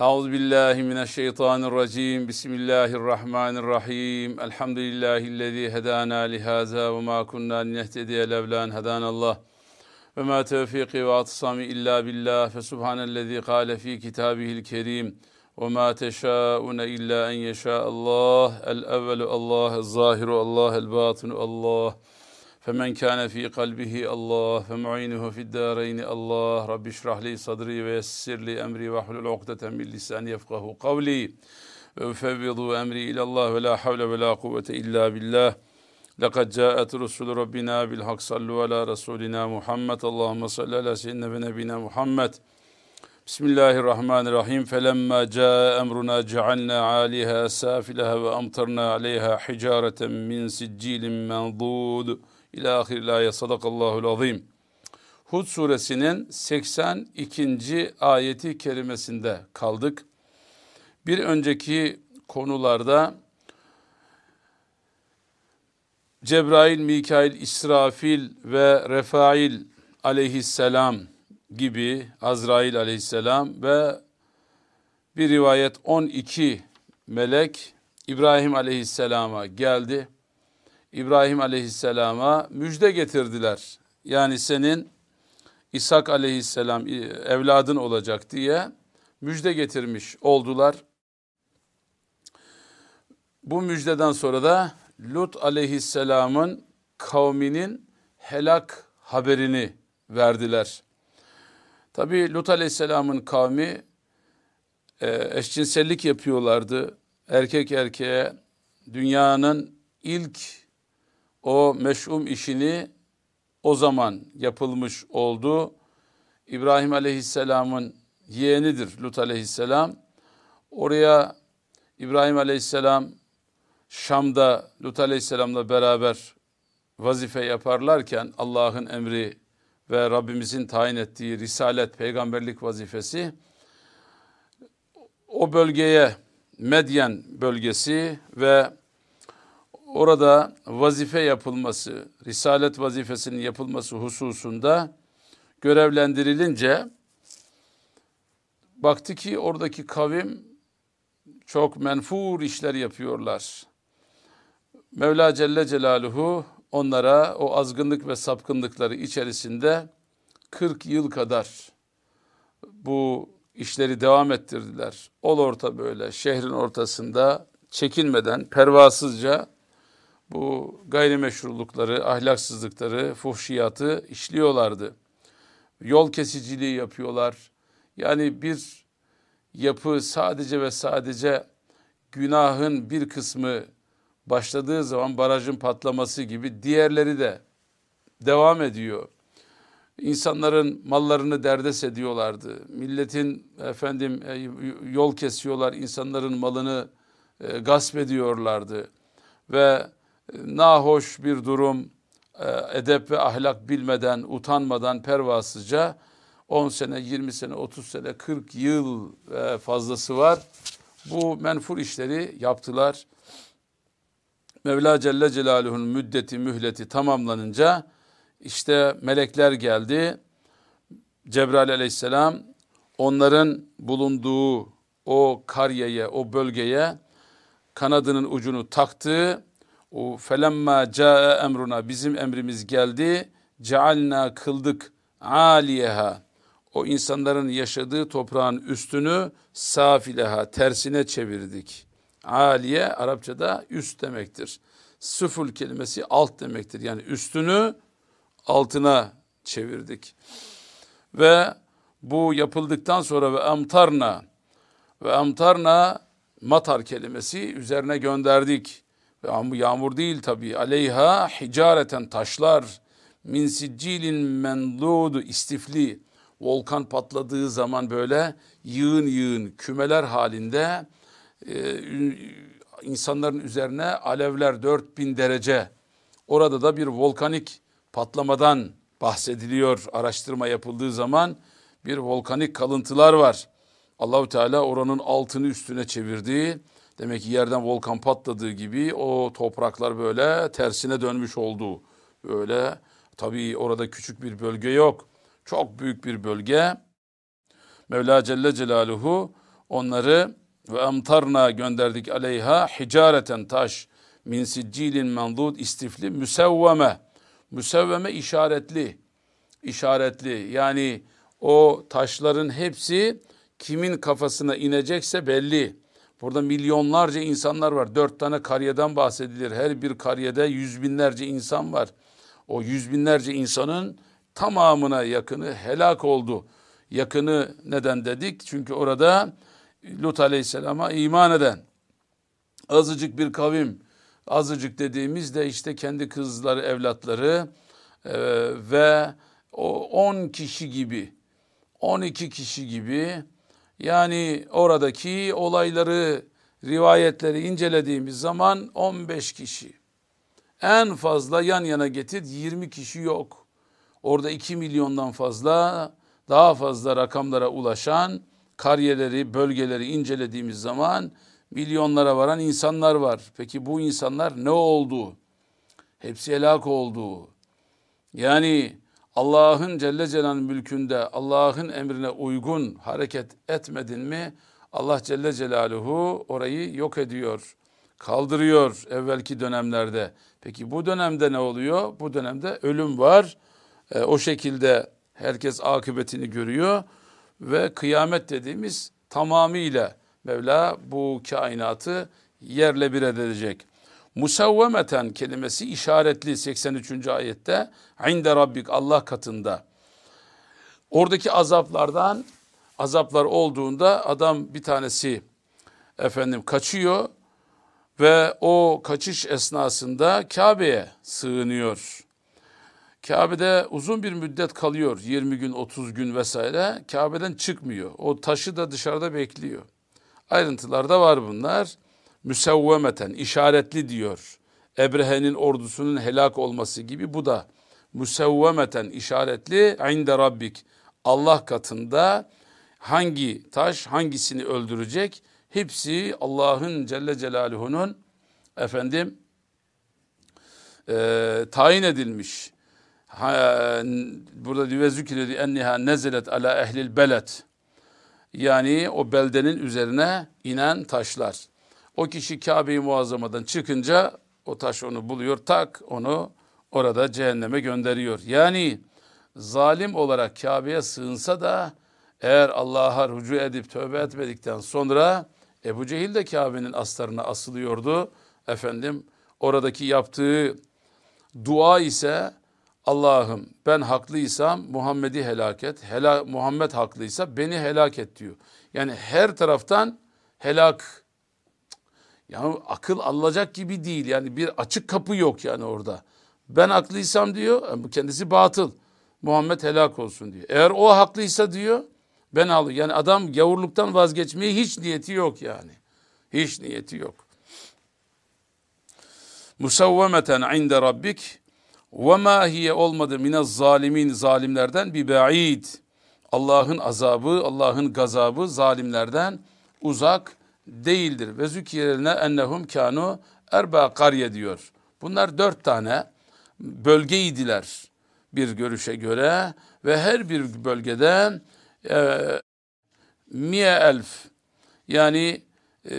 Euzu billahi mineşşeytanirracim. Bismillahirrahmanirrahim. Elhamdülillahi'llezî hedâna lihâzâ ve mâ kunnâ linehtediye levlân hedânallah. Ve mâ tevfîkî ve atsami illâ billah. Fe subhanellezî kâle fî kitâbihil kerîm. Ve mâ teşâ'une illâ en yeşâ'allah. El evvelu Allah, el zâhiru Allah, el bâtinu Allah. فمن كان في قلبه الله فمعينه في الدارين الله رب اشرح لي صدري ويسر لي أمري واحلل عقدة من لساني يفقه قولي وأفوض أمري إلى الله ولا حول ولا قوة إلا بالله لقد جاءت رسل ربنا بالحق صلوا على رسولنا محمد اللهم صل على سيدنا ونبينا محمد بسم الله الرحمن الرحيم فلما جاء أمرنا جعلنا عاليها سافلها وأمطرنا عليها حجارة من سجيل منضود İlâ ahiril ayet sadakallahul azim. Hud suresinin 82. ayeti kerimesinde kaldık. Bir önceki konularda Cebrail, Mikail, İsrafil ve Refail aleyhisselam gibi Azrail aleyhisselam ve bir rivayet 12 melek İbrahim aleyhisselama geldi. İbrahim aleyhisselama müjde getirdiler. Yani senin İshak aleyhisselam e, evladın olacak diye müjde getirmiş oldular. Bu müjdeden sonra da Lut aleyhisselamın kavminin helak haberini verdiler. Tabi Lut aleyhisselamın kavmi e, eşcinsellik yapıyorlardı. Erkek erkeğe dünyanın ilk o meş'um işini o zaman yapılmış oldu. İbrahim Aleyhisselam'ın yeğenidir Lut Aleyhisselam. Oraya İbrahim Aleyhisselam Şam'da Lut Aleyhisselam'la beraber vazife yaparlarken Allah'ın emri ve Rabbimizin tayin ettiği risalet, peygamberlik vazifesi o bölgeye Medyen bölgesi ve orada vazife yapılması, risalet vazifesinin yapılması hususunda görevlendirilince baktı ki oradaki kavim çok menfur işler yapıyorlar. Mevla Celle Celaluhu onlara o azgınlık ve sapkınlıkları içerisinde 40 yıl kadar bu işleri devam ettirdiler. Ol orta böyle şehrin ortasında çekinmeden pervasızca bu gayrimeşrulukları, ahlaksızlıkları, fuhşiyatı işliyorlardı. Yol kesiciliği yapıyorlar. Yani bir yapı sadece ve sadece günahın bir kısmı başladığı zaman barajın patlaması gibi diğerleri de devam ediyor. İnsanların mallarını derdest ediyorlardı. Milletin efendim e, yol kesiyorlar, insanların malını e, gasp ediyorlardı. Ve nahoş bir durum, e, edep ve ahlak bilmeden, utanmadan, pervasızca 10 sene, 20 sene, 30 sene, 40 yıl e, fazlası var. Bu menfur işleri yaptılar. Mevla Celle Celaluhu'nun müddeti, mühleti tamamlanınca işte melekler geldi. Cebrail aleyhisselam onların bulunduğu o karyeye, o bölgeye kanadının ucunu taktı o felemma caa emruna bizim emrimiz geldi. Cealna kıldık aliyeha. O insanların yaşadığı toprağın üstünü safileha tersine çevirdik. Aliye Arapçada üst demektir. Sıful kelimesi alt demektir. Yani üstünü altına çevirdik. Ve bu yapıldıktan sonra ve amtarna ve amtarna matar kelimesi üzerine gönderdik. Yağmur, değil tabi. Aleyha hicareten taşlar. Min siccilin mendudu istifli. Volkan patladığı zaman böyle yığın yığın kümeler halinde e, insanların üzerine alevler 4000 derece. Orada da bir volkanik patlamadan bahsediliyor araştırma yapıldığı zaman bir volkanik kalıntılar var. Allahu Teala oranın altını üstüne çevirdi Demek ki yerden volkan patladığı gibi o topraklar böyle tersine dönmüş oldu. Böyle tabii orada küçük bir bölge yok. Çok büyük bir bölge. Mevla Celle Celaluhu onları ve amtarna gönderdik aleyha hicareten taş min siccilin mendud istifli müsevveme. Müsevveme işaretli. işaretli yani o taşların hepsi kimin kafasına inecekse belli. Burada milyonlarca insanlar var. Dört tane kariyeden bahsedilir. Her bir kariyede yüz binlerce insan var. O yüz binlerce insanın tamamına yakını helak oldu. Yakını neden dedik? Çünkü orada Lut Aleyhisselam'a iman eden azıcık bir kavim, azıcık dediğimiz de işte kendi kızları, evlatları e, ve o 10 kişi gibi, 12 kişi gibi yani oradaki olayları, rivayetleri incelediğimiz zaman 15 kişi. En fazla yan yana getir 20 kişi yok. Orada 2 milyondan fazla daha fazla rakamlara ulaşan kariyeleri, bölgeleri incelediğimiz zaman milyonlara varan insanlar var. Peki bu insanlar ne oldu? Hepsi helak oldu. Yani Allah'ın Celle Celal'in mülkünde Allah'ın emrine uygun hareket etmedin mi Allah Celle Celaluhu orayı yok ediyor, kaldırıyor evvelki dönemlerde. Peki bu dönemde ne oluyor? Bu dönemde ölüm var. E, o şekilde herkes akıbetini görüyor ve kıyamet dediğimiz tamamıyla Mevla bu kainatı yerle bir edecek. Musavvemeten kelimesi işaretli 83. ayette inde rabbik Allah katında. Oradaki azaplardan azaplar olduğunda adam bir tanesi efendim kaçıyor ve o kaçış esnasında Kabe'ye sığınıyor. Kabe'de uzun bir müddet kalıyor. 20 gün, 30 gün vesaire. Kabe'den çıkmıyor. O taşı da dışarıda bekliyor. Ayrıntılarda var bunlar. Müsevvemeten, işaretli diyor. Ebrehe'nin ordusunun helak olması gibi bu da müsevvemeten işaretli inde rabbik. Allah katında hangi taş hangisini öldürecek? Hepsi Allah'ın Celle Celaluhu'nun efendim e, tayin edilmiş ha, burada diyor zükredi enniha nezelet ala ehlil belet. Yani o beldenin üzerine inen taşlar. O kişi Kabe-i Muazzama'dan çıkınca o taş onu buluyor tak onu orada cehenneme gönderiyor. Yani zalim olarak Kabe'ye sığınsa da eğer Allah'a rücu edip tövbe etmedikten sonra Ebu Cehil de Kabe'nin astarına asılıyordu. Efendim oradaki yaptığı dua ise Allah'ım ben haklıysam Muhammed'i helak et. Hela, Muhammed haklıysa beni helak et diyor. Yani her taraftan helak. Yani akıl alacak gibi değil. Yani bir açık kapı yok yani orada. Ben haklıysam diyor bu kendisi batıl. Muhammed helak olsun diyor. Eğer o haklıysa diyor ben al. Yani adam gavurluktan vazgeçmeye hiç niyeti yok yani. Hiç niyeti yok. Musavvemeten inde rabbik ve ma hiye olmadı minez zalimin zalimlerden bir ba'id. Allah'ın azabı, Allah'ın gazabı zalimlerden uzak değildir. Ve zükirine ennehum kanu erba karye diyor. Bunlar dört tane bölgeydiler bir görüşe göre ve her bir bölgede e, miye elf yani e,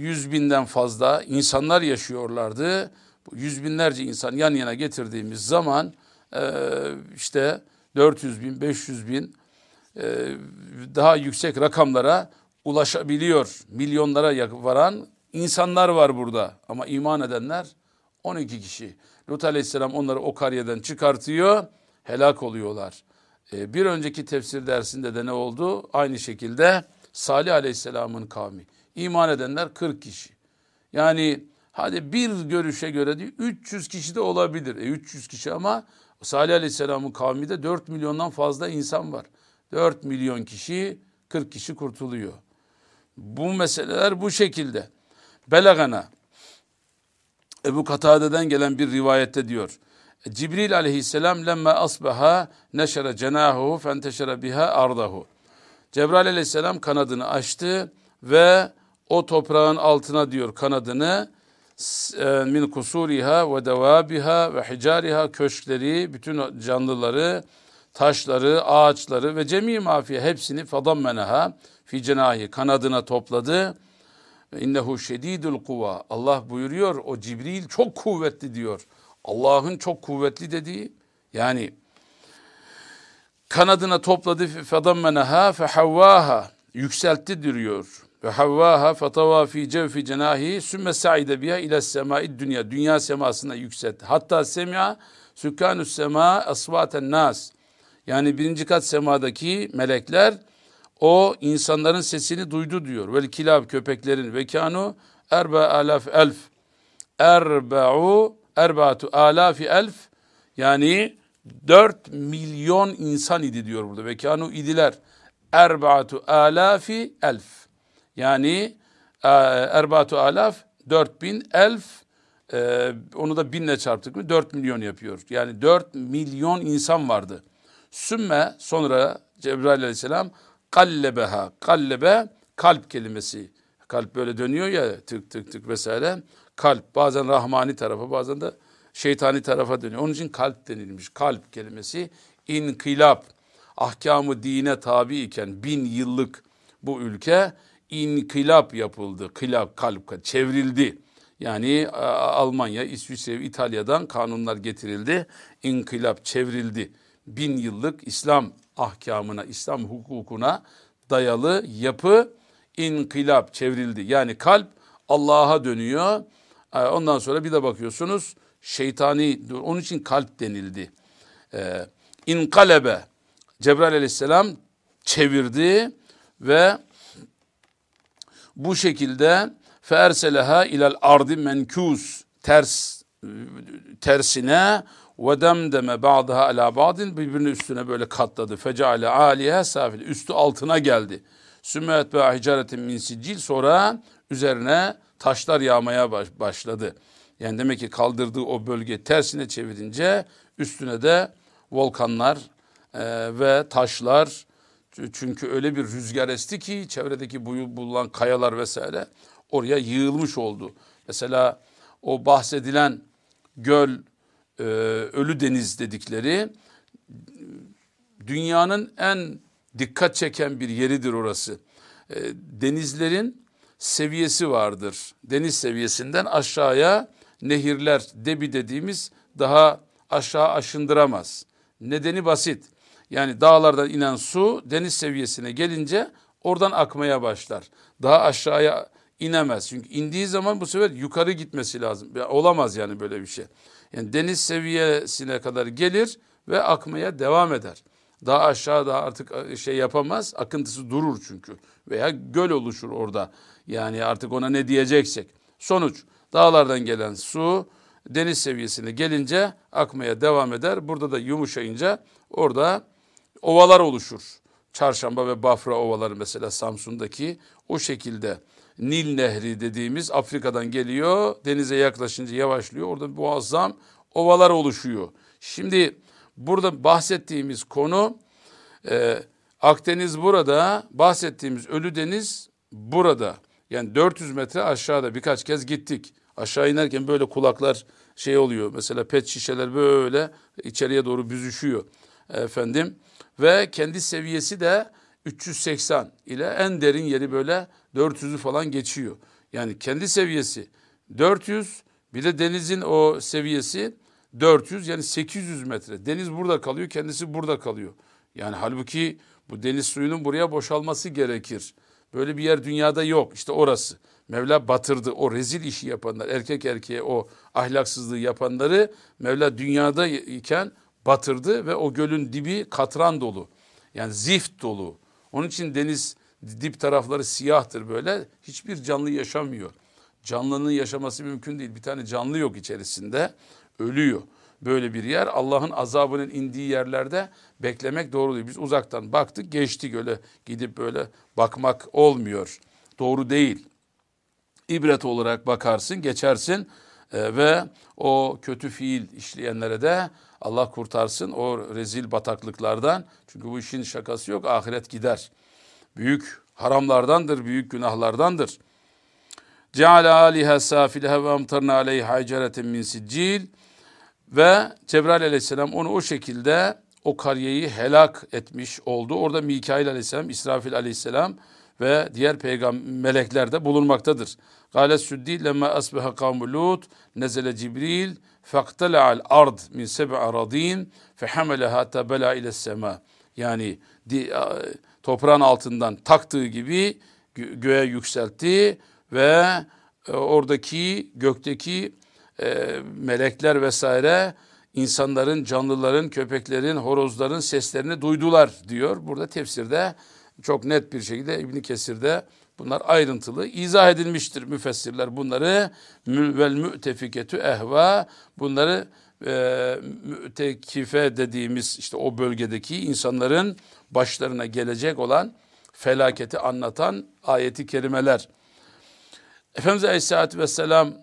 yüz binden fazla insanlar yaşıyorlardı yüz binlerce insan yan yana getirdiğimiz zaman e, işte 400 bin, 500 bin e, daha yüksek rakamlara ulaşabiliyor. Milyonlara varan insanlar var burada. Ama iman edenler 12 kişi. Lut aleyhisselam onları o kariyeden çıkartıyor, helak oluyorlar. E, bir önceki tefsir dersinde de ne oldu? Aynı şekilde Salih aleyhisselamın kavmi. İman edenler 40 kişi. Yani Hadi bir görüşe göre diyor 300 kişi de olabilir. E 300 kişi ama Salih Aleyhisselam'ın kavminde 4 milyondan fazla insan var. 4 milyon kişi 40 kişi kurtuluyor. Bu meseleler bu şekilde. Belagana Ebu Katade'den gelen bir rivayette diyor. Cibril aleyhisselam lemme asbaha neşere cenahu fenteşere biha ardahu. Cebrail aleyhisselam kanadını açtı ve o toprağın altına diyor kanadını e, min kusuriha ve devabiha ve hicariha köşkleri, bütün canlıları, taşları, ağaçları ve cemi mafiye hepsini fadammenaha fi cenahi kanadına topladı. İnnehu şedidul kuva. Allah buyuruyor o Cibril çok kuvvetli diyor. Allah'ın çok kuvvetli dediği yani kanadına topladı fedammenaha fehavvaha yükseltti diyor. Ve havvaha fetava fi cevfi cenahi sümme sa'ide biha ila semai dünya. Dünya semasına yükseltti. Hatta semya sükkanus sema asvaten nas. Yani birinci kat semadaki melekler o insanların sesini duydu diyor. Vel kilab köpeklerin ve erba alaf elf. Erba'u erbatu alafi elf yani 4 milyon insan idi diyor burada. Ve idiler. Erba'atu alafi elf. Yani e, erbatu alaf 4000 elf e, onu da binle çarptık mı 4 milyon yapıyor. Yani 4 milyon insan vardı. Sümme sonra Cebrail aleyhisselam kallebeha. Kallebe kalp kelimesi. Kalp böyle dönüyor ya tık tık tık vesaire. Kalp bazen rahmani tarafa bazen de şeytani tarafa dönüyor. Onun için kalp denilmiş. Kalp kelimesi inkılap. Ahkamı dine tabi iken bin yıllık bu ülke inkılap yapıldı. Kılap, kalp, çevrildi. Yani Almanya, İsviçre, İtalya'dan kanunlar getirildi. İnkılap çevrildi. Bin yıllık İslam ahkamına, İslam hukukuna dayalı yapı inkılap çevrildi. Yani kalp Allah'a dönüyor. Ondan sonra bir de bakıyorsunuz şeytani, onun için kalp denildi. Ee, inkalebe, Cebrail aleyhisselam çevirdi ve bu şekilde ferseleha ilal ardi menkûs ters tersine ve demdeme ba'daha ala ba'din birbirinin üstüne böyle katladı. Fecale aliye safil üstü altına geldi. Sümmet ve hicaretin min sicil sonra üzerine taşlar yağmaya başladı. Yani demek ki kaldırdığı o bölge tersine çevirince üstüne de volkanlar e, ve taşlar çünkü öyle bir rüzgar esti ki çevredeki bulunan kayalar vesaire oraya yığılmış oldu. Mesela o bahsedilen göl e, Ölü Deniz dedikleri dünyanın en dikkat çeken bir yeridir orası. E, denizlerin seviyesi vardır. Deniz seviyesinden aşağıya nehirler debi dediğimiz daha aşağı aşındıramaz. Nedeni basit. Yani dağlardan inen su deniz seviyesine gelince oradan akmaya başlar. Daha aşağıya inemez. Çünkü indiği zaman bu sefer yukarı gitmesi lazım. Olamaz yani böyle bir şey. Yani deniz seviyesine kadar gelir ve akmaya devam eder. Daha aşağıda artık e, şey yapamaz. Akıntısı durur çünkü. Veya göl oluşur orada. Yani artık ona ne diyeceksek. Sonuç dağlardan gelen su deniz seviyesine gelince akmaya devam eder. Burada da yumuşayınca orada ovalar oluşur. Çarşamba ve Bafra ovaları mesela Samsun'daki o şekilde Nil Nehri dediğimiz Afrika'dan geliyor. Denize yaklaşınca yavaşlıyor. Orada muazzam ovalar oluşuyor. Şimdi burada bahsettiğimiz konu e, Akdeniz burada, bahsettiğimiz Ölü Deniz burada. Yani 400 metre aşağıda birkaç kez gittik. Aşağı inerken böyle kulaklar şey oluyor. Mesela pet şişeler böyle içeriye doğru büzüşüyor efendim. Ve kendi seviyesi de 380 ile en derin yeri böyle 400'ü falan geçiyor. Yani kendi seviyesi 400 bir de denizin o seviyesi 400 yani 800 metre. Deniz burada kalıyor kendisi burada kalıyor. Yani halbuki bu deniz suyunun buraya boşalması gerekir. Böyle bir yer dünyada yok işte orası. Mevla batırdı o rezil işi yapanlar erkek erkeğe o ahlaksızlığı yapanları Mevla dünyada iken batırdı ve o gölün dibi katran dolu. Yani zift dolu. Onun için deniz dip tarafları siyahtır böyle. Hiçbir canlı yaşamıyor. Canlının yaşaması mümkün değil. Bir tane canlı yok içerisinde. Ölüyor. Böyle bir yer Allah'ın azabının indiği yerlerde beklemek doğru değil. Biz uzaktan baktık geçtik öyle gidip böyle bakmak olmuyor. Doğru değil. İbret olarak bakarsın geçersin e, ve o kötü fiil işleyenlere de Allah kurtarsın o rezil bataklıklardan. Çünkü bu işin şakası yok ahiret gider büyük haramlardandır, büyük günahlardandır. Ceale aliha safileha ve amtarna aleyha hacereten min siccil ve Cebrail aleyhisselam onu o şekilde o kariyeyi helak etmiş oldu. Orada Mikail aleyhisselam, İsrafil aleyhisselam ve diğer peygamber melekler de bulunmaktadır. Gale Süddi lemma asbaha kavmu Lut nezele Cibril faqtala'al ard min seb'a radin fehamelaha tabela ile sema. Yani di, toprağın altından taktığı gibi göğe yükseltti ve e, oradaki gökteki e, melekler vesaire insanların, canlıların, köpeklerin, horozların seslerini duydular diyor. Burada tefsirde çok net bir şekilde İbn Kesir'de bunlar ayrıntılı izah edilmiştir müfessirler. Bunları vel mütefiketü ehva bunları e, mütekife dediğimiz işte o bölgedeki insanların başlarına gelecek olan felaketi anlatan ayeti kerimeler. Efendimiz Aleyhisselatü Vesselam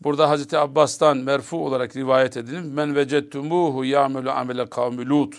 burada Hazreti Abbas'tan merfu olarak rivayet edilir. Men vecettumuhu ya'melu amele kavmi Lut.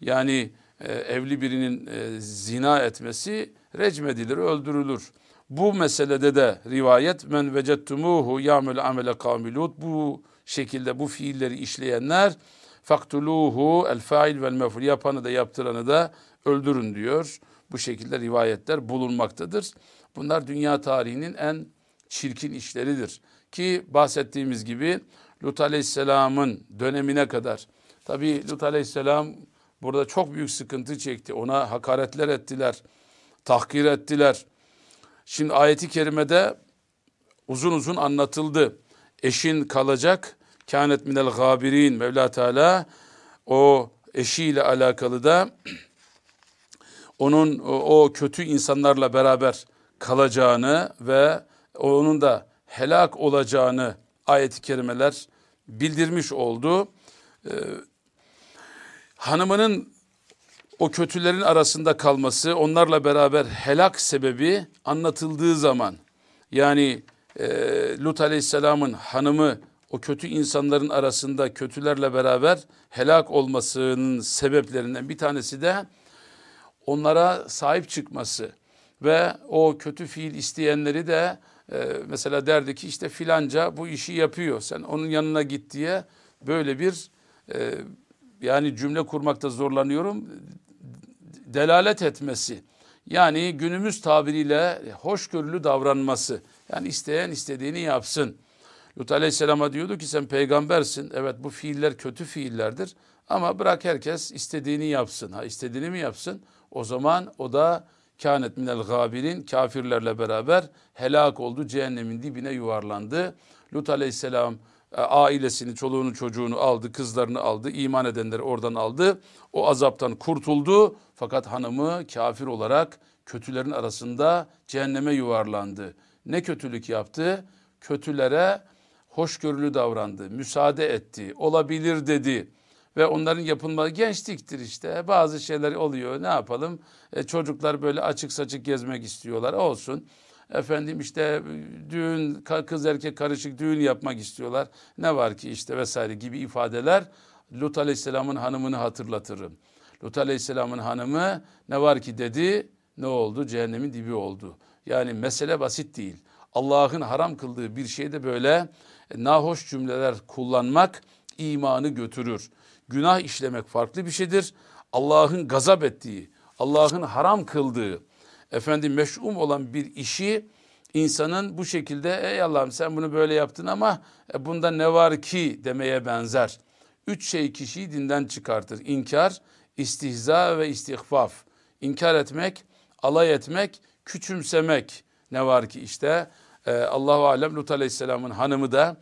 Yani e, evli birinin e, zina etmesi recmedilir, öldürülür. Bu meselede de rivayet men vecettumuhu ya'melu amele kavmi Lut. Bu şekilde bu fiilleri işleyenler faktuluhu el fail vel meful yapanı da yaptıranı da öldürün diyor. Bu şekilde rivayetler bulunmaktadır. Bunlar dünya tarihinin en çirkin işleridir. Ki bahsettiğimiz gibi Lut Aleyhisselam'ın dönemine kadar tabi Lut Aleyhisselam burada çok büyük sıkıntı çekti. Ona hakaretler ettiler, tahkir ettiler. Şimdi ayeti kerimede uzun uzun anlatıldı. Eşin kalacak, kânet minel gabirin Mevla Teala o eşiyle alakalı da onun o kötü insanlarla beraber kalacağını ve onun da helak olacağını ayet-i kerimeler bildirmiş oldu. Ee, hanımının o kötülerin arasında kalması, onlarla beraber helak sebebi anlatıldığı zaman, yani e, Lut Aleyhisselam'ın hanımı o kötü insanların arasında kötülerle beraber helak olmasının sebeplerinden bir tanesi de onlara sahip çıkması ve o kötü fiil isteyenleri de e, mesela derdi ki işte filanca bu işi yapıyor sen onun yanına git diye böyle bir e, yani cümle kurmakta zorlanıyorum delalet etmesi yani günümüz tabiriyle hoşgörülü davranması yani isteyen istediğini yapsın. Lut Aleyhisselam'a diyordu ki sen peygambersin evet bu fiiller kötü fiillerdir ama bırak herkes istediğini yapsın. Ha istediğini mi yapsın? O zaman o da kânet minel gâbirin kafirlerle beraber helak oldu. Cehennemin dibine yuvarlandı. Lut aleyhisselam ailesini, çoluğunu, çocuğunu aldı, kızlarını aldı, iman edenleri oradan aldı. O azaptan kurtuldu fakat hanımı kafir olarak kötülerin arasında cehenneme yuvarlandı. Ne kötülük yaptı? Kötülere hoşgörülü davrandı, müsaade etti, olabilir dedi ve onların yapılması gençliktir işte. Bazı şeyler oluyor. Ne yapalım? E, çocuklar böyle açık saçık gezmek istiyorlar. Olsun. Efendim işte düğün kız erkek karışık düğün yapmak istiyorlar. Ne var ki işte vesaire gibi ifadeler Lut Aleyhisselam'ın hanımını hatırlatırım. Lut Aleyhisselam'ın hanımı ne var ki dedi ne oldu? Cehennemin dibi oldu. Yani mesele basit değil. Allah'ın haram kıldığı bir şeyde böyle nahoş cümleler kullanmak imanı götürür. Günah işlemek farklı bir şeydir. Allah'ın gazap ettiği, Allah'ın haram kıldığı, efendim meş'um olan bir işi insanın bu şekilde ey Allah'ım sen bunu böyle yaptın ama e, bunda ne var ki demeye benzer. Üç şey kişiyi dinden çıkartır. İnkar, istihza ve istihfaf. İnkar etmek, alay etmek, küçümsemek. Ne var ki işte e, Allahu alem Lut Aleyhisselam'ın hanımı da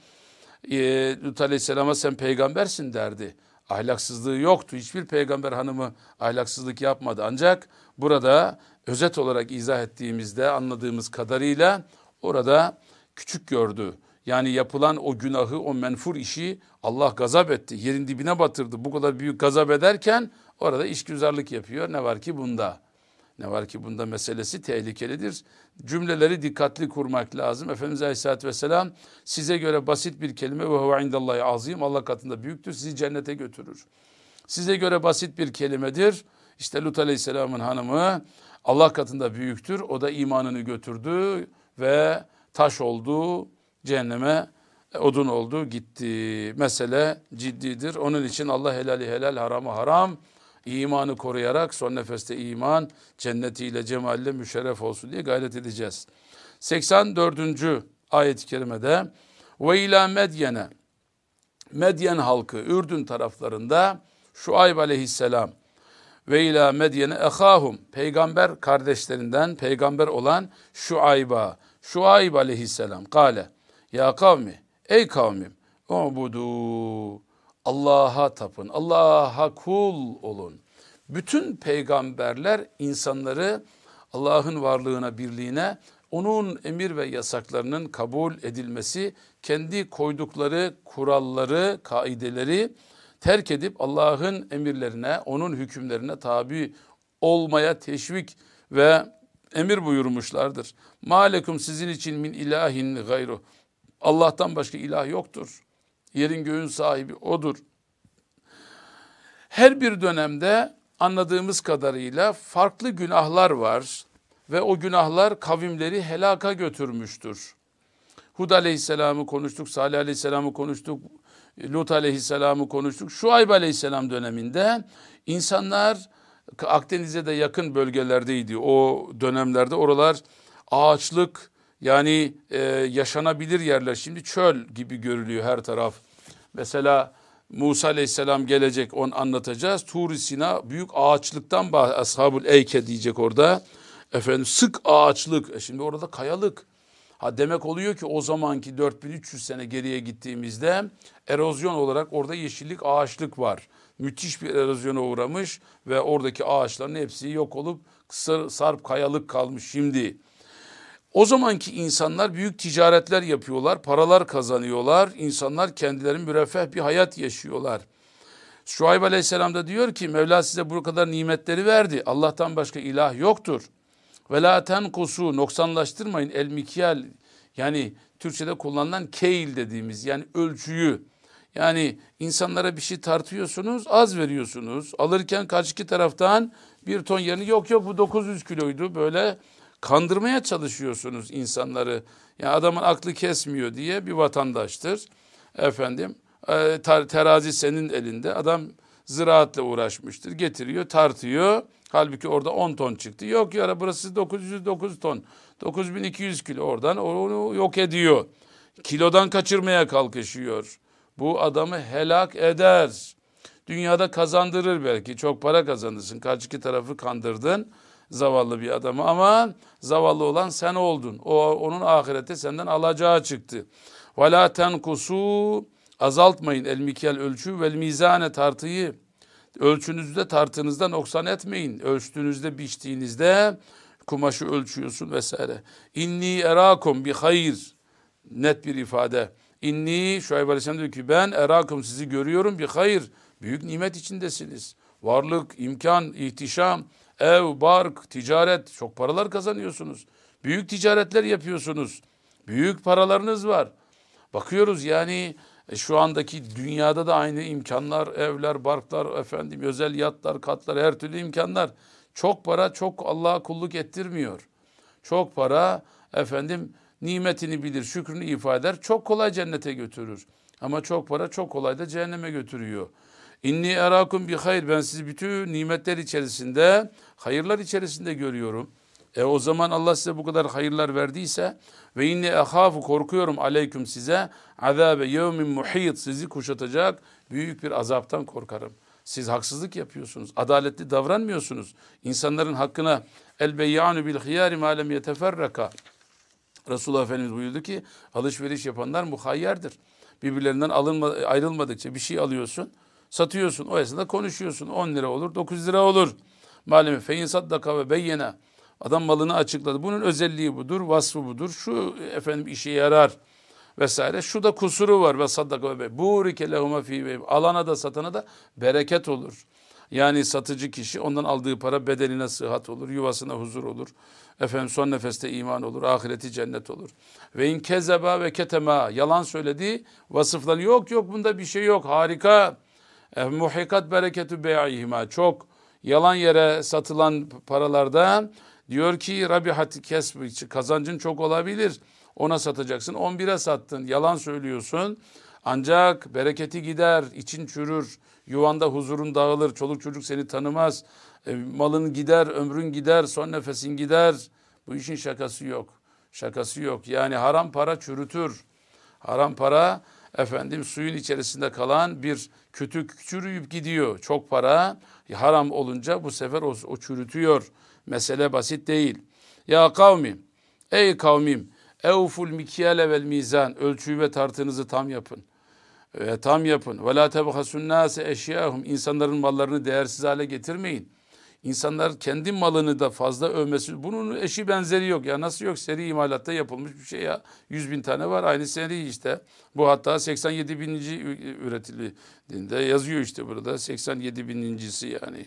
e, Lut Aleyhisselam'a sen peygambersin derdi ahlaksızlığı yoktu. Hiçbir peygamber hanımı ahlaksızlık yapmadı. Ancak burada özet olarak izah ettiğimizde anladığımız kadarıyla orada küçük gördü. Yani yapılan o günahı, o menfur işi Allah gazap etti. Yerin dibine batırdı. Bu kadar büyük gazap ederken orada işgüzarlık yapıyor. Ne var ki bunda? Ne var ki bunda meselesi tehlikelidir. Cümleleri dikkatli kurmak lazım. Efendimiz Aleyhisselatü Vesselam size göre basit bir kelime ve huve indallahi azim Allah katında büyüktür sizi cennete götürür. Size göre basit bir kelimedir. İşte Lut Aleyhisselam'ın hanımı Allah katında büyüktür. O da imanını götürdü ve taş oldu cehenneme odun oldu gitti. Mesele ciddidir. Onun için Allah helali helal haramı haram imanı koruyarak son nefeste iman cennetiyle cemalle müşerref olsun diye gayret edeceğiz. 84. ayet-i kerimede ve ila medyene Medyen halkı Ürdün taraflarında Şuayb aleyhisselam ve ila medyene ehahum peygamber kardeşlerinden peygamber olan Şuayb'a. Şuayb aleyhisselam kale ya kavmi ey kavmim ubudu. Allah'a tapın Allah'a kul olun. Bütün peygamberler insanları Allah'ın varlığına, birliğine, onun emir ve yasaklarının kabul edilmesi, kendi koydukları kuralları, kaideleri terk edip Allah'ın emirlerine, onun hükümlerine tabi olmaya teşvik ve emir buyurmuşlardır. Malekum sizin için min ilahin gayru. Allah'tan başka ilah yoktur. Yerin göğün sahibi odur. Her bir dönemde anladığımız kadarıyla farklı günahlar var ve o günahlar kavimleri helaka götürmüştür. Hud aleyhisselamı konuştuk, Salih aleyhisselamı konuştuk, Lut aleyhisselamı konuştuk. Şuayb aleyhisselam döneminde insanlar Akdeniz'e de yakın bölgelerdeydi o dönemlerde. Oralar ağaçlık yani e, yaşanabilir yerler. Şimdi çöl gibi görülüyor her taraf. Mesela Musa aleyhisselam gelecek onu anlatacağız. tur Sina büyük ağaçlıktan Ashabul Eyke diyecek orada. Efendim sık ağaçlık. E şimdi orada kayalık. Ha demek oluyor ki o zamanki 4300 sene geriye gittiğimizde erozyon olarak orada yeşillik, ağaçlık var. Müthiş bir erozyona uğramış ve oradaki ağaçların hepsi yok olup sarp kayalık kalmış şimdi. O zamanki insanlar büyük ticaretler yapıyorlar, paralar kazanıyorlar. İnsanlar kendilerinin müreffeh bir hayat yaşıyorlar. Şuayb Aleyhisselam da diyor ki Mevla size bu kadar nimetleri verdi. Allah'tan başka ilah yoktur. Ve la tenkusu noksanlaştırmayın el mikyal yani Türkçe'de kullanılan keil dediğimiz yani ölçüyü. Yani insanlara bir şey tartıyorsunuz az veriyorsunuz. Alırken karşı iki taraftan bir ton yerini yok yok bu 900 kiloydu böyle kandırmaya çalışıyorsunuz insanları. Yani adamın aklı kesmiyor diye bir vatandaştır. Efendim e, terazi senin elinde adam ziraatla uğraşmıştır getiriyor tartıyor Halbuki orada 10 ton çıktı. Yok ya burası 909 ton. 9200 kilo oradan onu yok ediyor. Kilodan kaçırmaya kalkışıyor. Bu adamı helak eder. Dünyada kazandırır belki. Çok para kazanırsın. Karşıki tarafı kandırdın. Zavallı bir adamı ama zavallı olan sen oldun. O onun ahirette senden alacağı çıktı. Ve la tenkusu azaltmayın el mikyal ölçü vel mizane tartıyı. Ölçünüzde tartınızda noksan etmeyin. Ölçtüğünüzde biçtiğinizde kumaşı ölçüyorsun vesaire. İnni erakum bi hayır. Net bir ifade. İnni Şuayb Aleyhisselam diyor ki ben erakum sizi görüyorum bir hayır. Büyük nimet içindesiniz. Varlık, imkan, ihtişam, ev, bark, ticaret çok paralar kazanıyorsunuz. Büyük ticaretler yapıyorsunuz. Büyük paralarınız var. Bakıyoruz yani e şu andaki dünyada da aynı imkanlar, evler, barklar, efendim özel yatlar, katlar, her türlü imkanlar. Çok para çok Allah'a kulluk ettirmiyor. Çok para efendim nimetini bilir, şükrünü ifade eder. Çok kolay cennete götürür. Ama çok para çok kolay da cehenneme götürüyor. İnni erakum bi hayır. Ben sizi bütün nimetler içerisinde, hayırlar içerisinde görüyorum. E o zaman Allah size bu kadar hayırlar verdiyse ve inni ehafu korkuyorum aleyküm size azabe yevmin muhit sizi kuşatacak büyük bir azaptan korkarım. Siz haksızlık yapıyorsunuz. Adaletli davranmıyorsunuz. İnsanların hakkına el beyyanu bil hiyari ma lem yeteferraka. Resulullah Efendimiz buyurdu ki alışveriş yapanlar muhayyerdir. Birbirlerinden alınma, ayrılmadıkça bir şey alıyorsun, satıyorsun. O esnada konuşuyorsun. 10 lira olur, 9 lira olur. Malum feyin saddaka ve beyyene Adam malını açıkladı. Bunun özelliği budur, vasfı budur. Şu efendim işe yarar vesaire. Şu da kusuru var ve saddaka ve burike lehuma fi alana da satana da bereket olur. Yani satıcı kişi ondan aldığı para bedeline sıhhat olur, yuvasına huzur olur. Efendim son nefeste iman olur, ahireti cennet olur. Ve in kezeba ve ketema yalan söyledi, vasıfları yok yok bunda bir şey yok harika. E, muhikat bereketü bey'ihima çok yalan yere satılan paralarda Diyor ki rabihat kesb kazancın çok olabilir. Ona satacaksın. 11'e sattın. Yalan söylüyorsun. Ancak bereketi gider, için çürür, yuvanda huzurun dağılır, çoluk çocuk seni tanımaz, e, malın gider, ömrün gider, son nefesin gider. Bu işin şakası yok. Şakası yok. Yani haram para çürütür. Haram para efendim suyun içerisinde kalan bir kütük çürüyüp gidiyor. Çok para haram olunca bu sefer o, o çürütüyor. Mesele basit değil. Ya kavmim, ey kavmim, evful mikyale vel mizan, ölçüyü ve tartınızı tam yapın. E, tam yapın. Ve la tebhasun nase eşyahum, insanların mallarını değersiz hale getirmeyin. İnsanlar kendi malını da fazla övmesi, bunun eşi benzeri yok. Ya nasıl yok? Seri imalatta yapılmış bir şey ya. 100 bin tane var aynı seri işte. Bu hatta 87 bininci üretildiğinde yazıyor işte burada. 87 binincisi yani.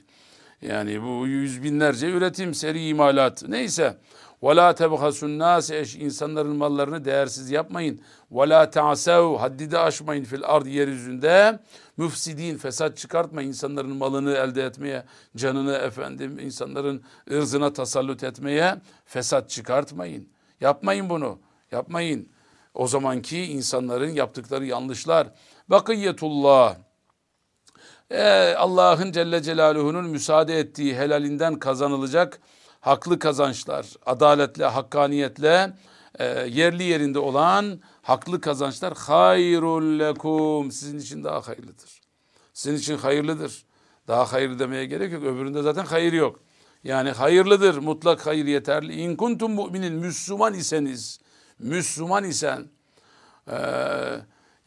Yani bu yüz binlerce üretim, seri imalat. Neyse. وَلَا تَبْخَسُ النَّاسِ eş insanların mallarını değersiz yapmayın. وَلَا تَعْسَوْ Haddidi aşmayın fil ard yeryüzünde. Müfsidin fesat çıkartma insanların malını elde etmeye, canını efendim insanların ırzına tasallut etmeye fesat çıkartmayın. Yapmayın bunu. Yapmayın. O zamanki insanların yaptıkları yanlışlar. Bakiyetullah. Ee, Allah'ın Celle Celaluhu'nun müsaade ettiği helalinden kazanılacak haklı kazançlar, adaletle, hakkaniyetle e, yerli yerinde olan haklı kazançlar hayrul lekum sizin için daha hayırlıdır. Sizin için hayırlıdır. Daha hayırlı demeye gerek yok. Öbüründe zaten hayır yok. Yani hayırlıdır. Mutlak hayır yeterli. İn kuntum müminin Müslüman iseniz, Müslüman isen e,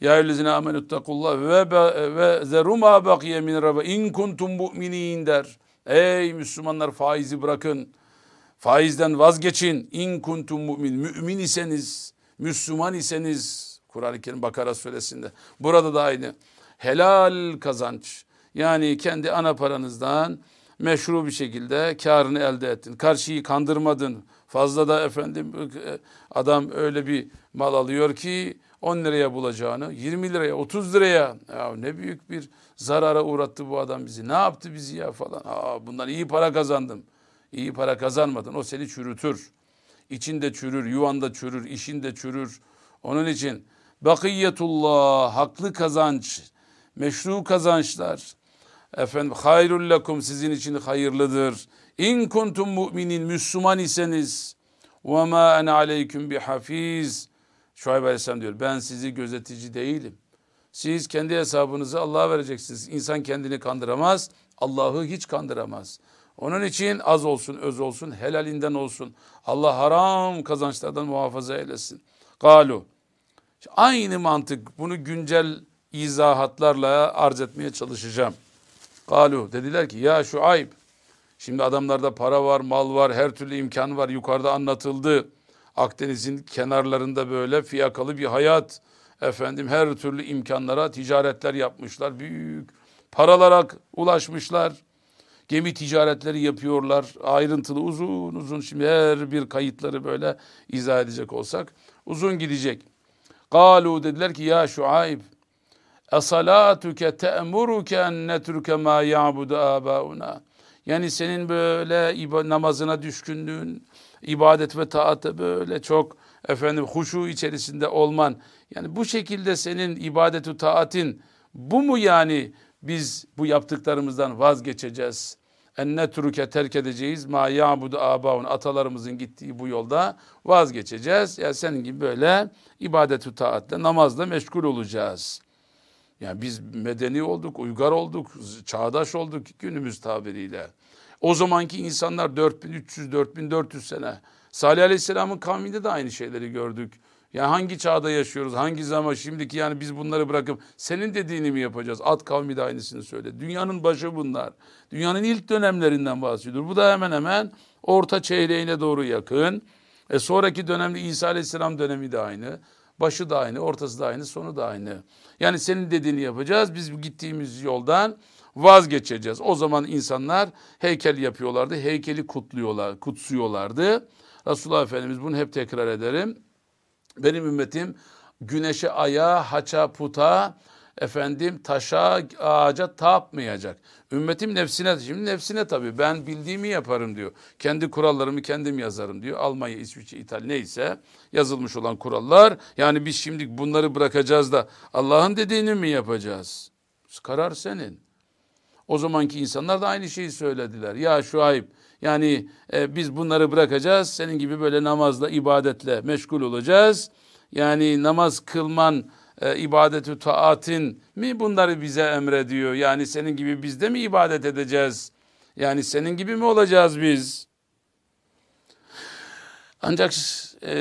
ya eyyühellezine amenüttakullah ve ve zeru ma bakiye min rabbe in kuntum mu'minin der. Ey Müslümanlar faizi bırakın. Faizden vazgeçin. İn kuntum mümin. Mümin iseniz, Müslüman iseniz Kur'an-ı Kerim Bakara suresinde. Burada da aynı. Helal kazanç. Yani kendi ana paranızdan meşru bir şekilde karını elde ettin. Karşıyı kandırmadın. Fazla da efendim adam öyle bir mal alıyor ki 10 liraya bulacağını 20 liraya 30 liraya ya ne büyük bir zarara uğrattı bu adam bizi. Ne yaptı bizi ya falan. Aa, bundan iyi para kazandım. İyi para kazanmadın o seni çürütür. İçinde çürür, yuvanda çürür, işinde çürür. Onun için bakiyetullah, haklı kazanç, meşru kazançlar. Efendim hayrul lekum sizin için hayırlıdır. İn kuntum müminin Müslüman iseniz ve ma ene aleyküm bi hafiz. Şuayb Aleyhisselam diyor ben sizi gözetici değilim. Siz kendi hesabınızı Allah'a vereceksiniz. İnsan kendini kandıramaz, Allah'ı hiç kandıramaz. Onun için az olsun, öz olsun, helalinden olsun. Allah haram kazançlardan muhafaza eylesin. Galu. Aynı mantık bunu güncel izahatlarla arz etmeye çalışacağım. Galu dediler ki ya şu ayıp. Şimdi adamlarda para var, mal var, her türlü imkan var. Yukarıda anlatıldı. Akdeniz'in kenarlarında böyle fiyakalı bir hayat. Efendim her türlü imkanlara ticaretler yapmışlar. Büyük paralara ulaşmışlar. Gemi ticaretleri yapıyorlar. Ayrıntılı uzun uzun şimdi her bir kayıtları böyle izah edecek olsak uzun gidecek. Galu dediler ki ya Şuayb Esalatuke te'muruke en netruke ma ya'budu abauna. Yani senin böyle namazına düşkünlüğün, ibadet ve taatta böyle çok efendim huşu içerisinde olman. Yani bu şekilde senin ibadetu taatin bu mu yani biz bu yaptıklarımızdan vazgeçeceğiz. En netruke terk edeceğiz. Ma ya'budu abaun atalarımızın gittiği bu yolda vazgeçeceğiz. Ya yani senin gibi böyle ibadetü taatle namazla meşgul olacağız. Yani biz medeni olduk, uygar olduk, çağdaş olduk günümüz tabiriyle. O zamanki insanlar 4300 4400 sene. Salih Aleyhisselam'ın kavminde de aynı şeyleri gördük. Ya hangi çağda yaşıyoruz? Hangi zaman şimdiki yani biz bunları bırakıp senin dediğini mi yapacağız? At kavmi de aynısını söyle. Dünyanın başı bunlar. Dünyanın ilk dönemlerinden bahsediyor. Bu da hemen hemen orta çeyreğine doğru yakın. E sonraki dönemde İsa Aleyhisselam dönemi de aynı. Başı da aynı, ortası da aynı, sonu da aynı. Yani senin dediğini yapacağız. Biz gittiğimiz yoldan vazgeçeceğiz. O zaman insanlar heykel yapıyorlardı. Heykeli kutluyorlar, kutsuyorlardı. Resulullah Efendimiz bunu hep tekrar ederim benim ümmetim güneşe, aya, haça, puta efendim taşa ağaca tapmayacak. Ümmetim nefsine şimdi nefsine tabii ben bildiğimi yaparım diyor. Kendi kurallarımı kendim yazarım diyor. Almanya, İsviçre, İtalya neyse yazılmış olan kurallar. Yani biz şimdi bunları bırakacağız da Allah'ın dediğini mi yapacağız? Karar senin. O zamanki insanlar da aynı şeyi söylediler. Ya Şuayb yani e, biz bunları bırakacağız. Senin gibi böyle namazla, ibadetle meşgul olacağız. Yani namaz kılman, e, ibadetü taatin mi bunları bize emrediyor? Yani senin gibi biz de mi ibadet edeceğiz? Yani senin gibi mi olacağız biz? Ancak e,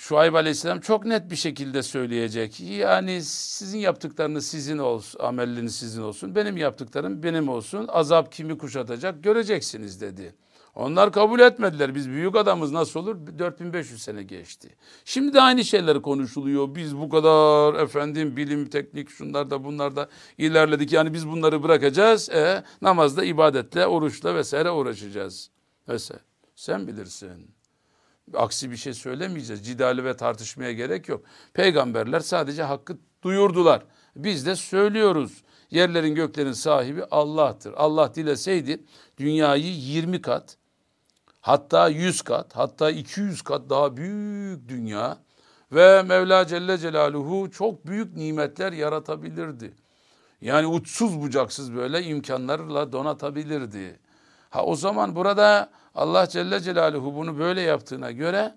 Şuayb Aleyhisselam çok net bir şekilde söyleyecek. Yani sizin yaptıklarınız sizin olsun, ameliniz sizin olsun. Benim yaptıklarım benim olsun. Azap kimi kuşatacak göreceksiniz dedi. Onlar kabul etmediler. Biz büyük adamız nasıl olur? 4500 sene geçti. Şimdi de aynı şeyler konuşuluyor. Biz bu kadar efendim bilim, teknik şunlar da bunlar da ilerledik. Yani biz bunları bırakacağız. E, namazda, ibadetle, oruçla vesaire uğraşacağız. Vesaire. Sen bilirsin. Aksi bir şey söylemeyeceğiz. Cidali ve tartışmaya gerek yok. Peygamberler sadece hakkı duyurdular. Biz de söylüyoruz. Yerlerin göklerin sahibi Allah'tır. Allah dileseydi dünyayı 20 kat, hatta 100 kat, hatta 200 kat daha büyük dünya ve Mevla Celle Celaluhu çok büyük nimetler yaratabilirdi. Yani uçsuz bucaksız böyle imkanlarla donatabilirdi. Ha o zaman burada Allah Celle Celaluhu bunu böyle yaptığına göre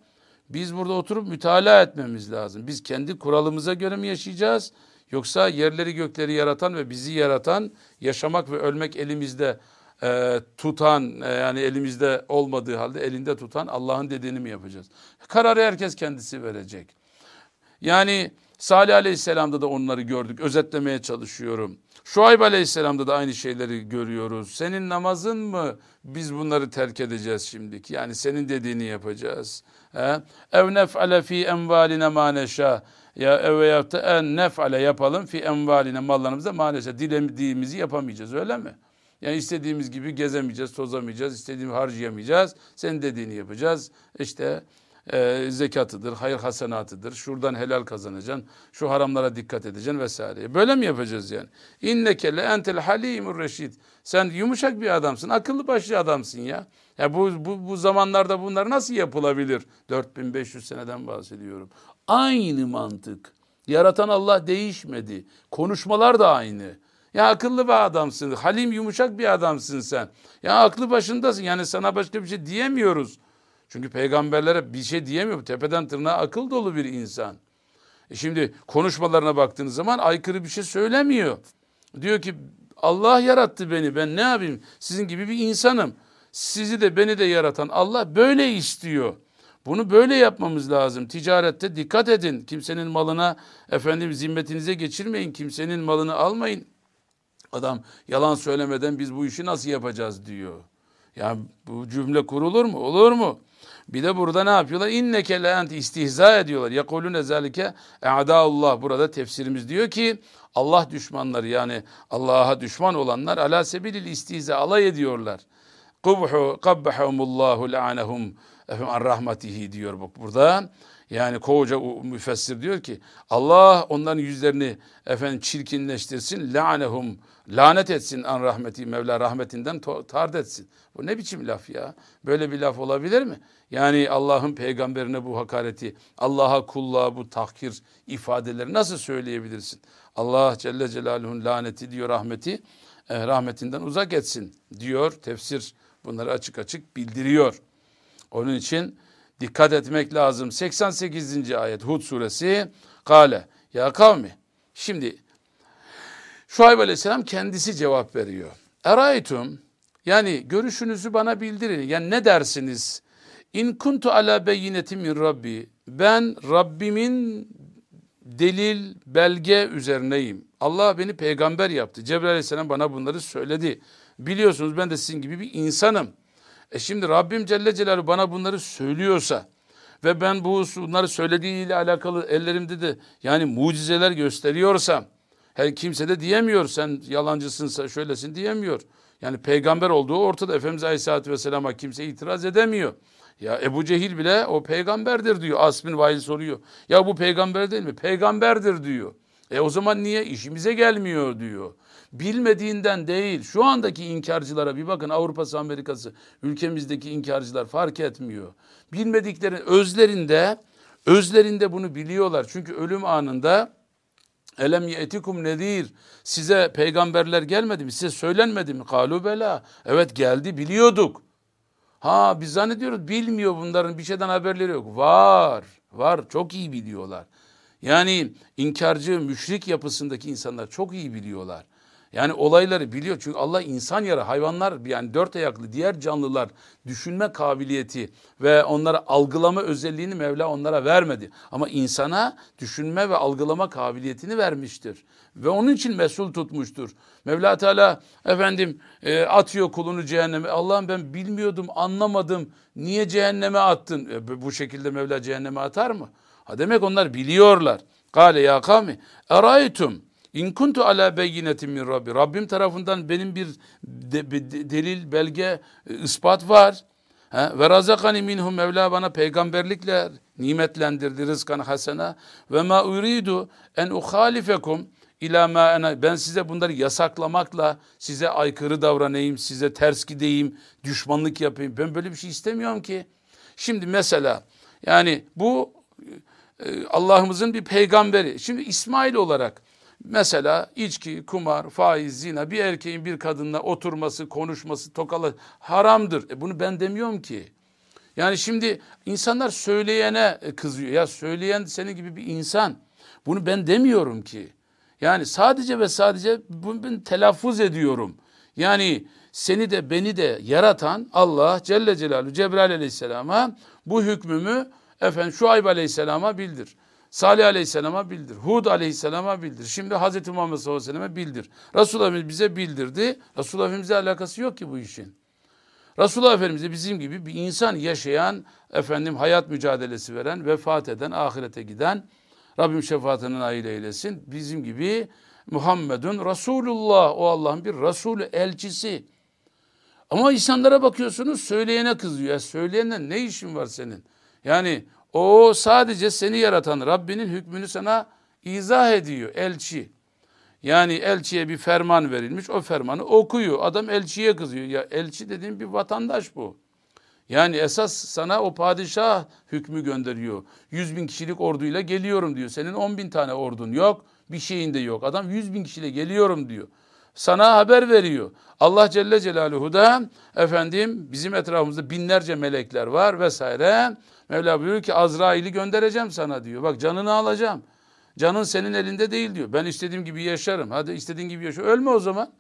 biz burada oturup mütalaa etmemiz lazım. Biz kendi kuralımıza göre mi yaşayacağız? Yoksa yerleri gökleri yaratan ve bizi yaratan, yaşamak ve ölmek elimizde e, tutan, e, yani elimizde olmadığı halde elinde tutan Allah'ın dediğini mi yapacağız? Kararı herkes kendisi verecek. Yani Salih Aleyhisselam'da da onları gördük. Özetlemeye çalışıyorum. Şuayb Aleyhisselam'da da aynı şeyleri görüyoruz. Senin namazın mı biz bunları terk edeceğiz şimdiki? Yani senin dediğini yapacağız. Ev nef'ale fi envaline ma neşâ. Ya ev da en nef'ale yapalım fi envaline mallarımızda ma neşâ. Dilediğimizi yapamayacağız öyle mi? Yani istediğimiz gibi gezemeyeceğiz, tozamayacağız, istediğimizi harcayamayacağız. Senin dediğini yapacağız. İşte e, zekatıdır, hayır hasenatıdır. Şuradan helal kazanacaksın, şu haramlara dikkat edeceksin vesaire. Böyle mi yapacağız yani? İnneke le entel halimur reşid. Sen yumuşak bir adamsın, akıllı başlı adamsın ya. Ya bu, bu, bu zamanlarda bunlar nasıl yapılabilir? 4500 seneden bahsediyorum. Aynı mantık. Yaratan Allah değişmedi. Konuşmalar da aynı. Ya akıllı bir adamsın. Halim yumuşak bir adamsın sen. Ya aklı başındasın. Yani sana başka bir şey diyemiyoruz. Çünkü peygamberlere bir şey diyemiyor. Tepeden tırnağa akıl dolu bir insan. E şimdi konuşmalarına baktığınız zaman aykırı bir şey söylemiyor. Diyor ki Allah yarattı beni ben ne yapayım sizin gibi bir insanım. Sizi de beni de yaratan Allah böyle istiyor. Bunu böyle yapmamız lazım. Ticarette dikkat edin. Kimsenin malına efendim zimmetinize geçirmeyin. Kimsenin malını almayın. Adam yalan söylemeden biz bu işi nasıl yapacağız diyor. Ya bu cümle kurulur mu? Olur mu? Bir de burada ne yapıyorlar? İnneke le enti istihza ediyorlar. Yekulune zalike e'daullah. Burada tefsirimiz diyor ki Allah düşmanları yani Allah'a düşman olanlar ala sebilil istihza alay ediyorlar. Kubhu kabbahumullahu la'anehum efendim rahmetihi diyor bak burada. Yani koca müfessir diyor ki Allah onların yüzlerini efendim çirkinleştirsin. La'nehum lanet etsin an rahmeti Mevla rahmetinden tard etsin. Bu ne biçim laf ya? Böyle bir laf olabilir mi? Yani Allah'ın peygamberine bu hakareti, Allah'a kulluğa bu tahkir ifadeleri nasıl söyleyebilirsin? Allah Celle Celaluhu'nun laneti diyor rahmeti, eh, rahmetinden uzak etsin diyor. Tefsir bunları açık açık bildiriyor. Onun için dikkat etmek lazım. 88. ayet Hud suresi Kale ya kavmi. Şimdi Şuayb aleyhisselam kendisi cevap veriyor. Eraytum yani görüşünüzü bana bildirin. Yani ne dersiniz? İn kuntu ala beyinetim min Rabbi. Ben Rabbimin delil, belge üzerineyim. Allah beni peygamber yaptı. Cebrail aleyhisselam bana bunları söyledi. Biliyorsunuz ben de sizin gibi bir insanım. E şimdi Rabbim Celle Celaluhu bana bunları söylüyorsa ve ben bu bunları söylediğiyle alakalı ellerimde de yani mucizeler gösteriyorsam her kimse de diyemiyor sen yalancısın şöylesin diyemiyor. Yani peygamber olduğu ortada Efendimiz Aleyhisselatü Vesselam'a kimse itiraz edemiyor. Ya Ebu Cehil bile o peygamberdir diyor. Asmin Vail soruyor. Ya bu peygamber değil mi? Peygamberdir diyor. E o zaman niye işimize gelmiyor diyor. Bilmediğinden değil. Şu andaki inkarcılara bir bakın Avrupa'sı Amerika'sı ülkemizdeki inkarcılar fark etmiyor. Bilmedikleri özlerinde özlerinde bunu biliyorlar. Çünkü ölüm anında Elem yetikum nedir? Size peygamberler gelmedi mi? Size söylenmedi mi? Kalu bela. Evet geldi biliyorduk. Ha biz zannediyoruz bilmiyor bunların bir şeyden haberleri yok. Var. Var. Çok iyi biliyorlar. Yani inkarcı, müşrik yapısındaki insanlar çok iyi biliyorlar. Yani olayları biliyor. Çünkü Allah insan yara, hayvanlar yani dört ayaklı diğer canlılar düşünme kabiliyeti ve onlara algılama özelliğini Mevla onlara vermedi. Ama insana düşünme ve algılama kabiliyetini vermiştir. Ve onun için mesul tutmuştur. Mevla Teala efendim e, atıyor kulunu cehenneme. Allah'ım ben bilmiyordum, anlamadım. Niye cehenneme attın? E, bu şekilde Mevla cehenneme atar mı? Ha demek onlar biliyorlar. Kale ya kavmi eraytum İn kuntu ala beyinetin min Rabbi. Rabbim tarafından benim bir de, de, delil, belge, e, ispat var. Ve razakani minhum Mevla bana peygamberlikle nimetlendirdi rızkan hasena ve ma uridu en uhalifekum ila ma ana ben size bunları yasaklamakla size aykırı davranayım, size ters gideyim, düşmanlık yapayım. Ben böyle bir şey istemiyorum ki. Şimdi mesela yani bu e, Allah'ımızın bir peygamberi. Şimdi İsmail olarak Mesela içki, kumar, faiz, zina bir erkeğin bir kadınla oturması, konuşması, tokalı haramdır. E bunu ben demiyorum ki. Yani şimdi insanlar söyleyene e, kızıyor. Ya söyleyen senin gibi bir insan. Bunu ben demiyorum ki. Yani sadece ve sadece bunu ben telaffuz ediyorum. Yani seni de beni de yaratan Allah Celle Celaluhu Cebrail Aleyhisselam'a bu hükmümü efendim Şuayb Aleyhisselam'a bildir. Salih Aleyhisselam'a bildir. Hud Aleyhisselam'a bildir. Şimdi Hz. Muhammed sallallahu aleyhi ve selleme bildir. Resulullah Efendimiz bize bildirdi. Resulullah Efendimiz'e alakası yok ki bu işin. Resulullah Efendimiz bizim gibi bir insan yaşayan, efendim hayat mücadelesi veren, vefat eden, ahirete giden, Rabbim şefaatinin nail eylesin. Bizim gibi Muhammedun Resulullah, o Allah'ın bir Resulü, elçisi. Ama insanlara bakıyorsunuz söyleyene kızıyor. Ya söyleyene ne işin var senin? Yani o sadece seni yaratan Rabbinin hükmünü sana izah ediyor elçi. Yani elçiye bir ferman verilmiş o fermanı okuyor. Adam elçiye kızıyor. Ya elçi dediğim bir vatandaş bu. Yani esas sana o padişah hükmü gönderiyor. Yüz bin kişilik orduyla geliyorum diyor. Senin on bin tane ordun yok. Bir şeyin de yok. Adam yüz bin kişiyle geliyorum diyor. Sana haber veriyor. Allah Celle Celaluhu da efendim bizim etrafımızda binlerce melekler var vesaire. Mevla buyuruyor ki Azrail'i göndereceğim sana diyor. Bak canını alacağım. Canın senin elinde değil diyor. Ben istediğim gibi yaşarım. Hadi istediğin gibi yaşa. Ölme o zaman.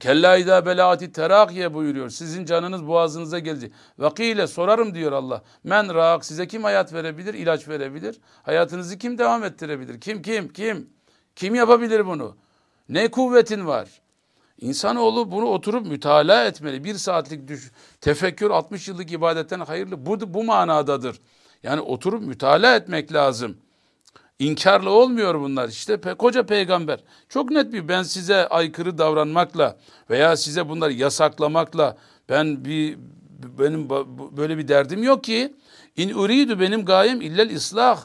Kella idâ belâti terâkiye buyuruyor. Sizin canınız boğazınıza gelecek. Vakile sorarım diyor Allah. Men rak size kim hayat verebilir, ilaç verebilir? Hayatınızı kim devam ettirebilir? Kim kim kim? Kim yapabilir bunu? Ne kuvvetin var? İnsanoğlu bunu oturup mütalaa etmeli. Bir saatlik düş, tefekkür 60 yıllık ibadetten hayırlı. Bu, bu manadadır. Yani oturup mütalaa etmek lazım. İnkarlı olmuyor bunlar. İşte pe, koca peygamber çok net bir ben size aykırı davranmakla veya size bunları yasaklamakla ben bir benim böyle bir derdim yok ki. İn uridu benim gayem illel ıslah.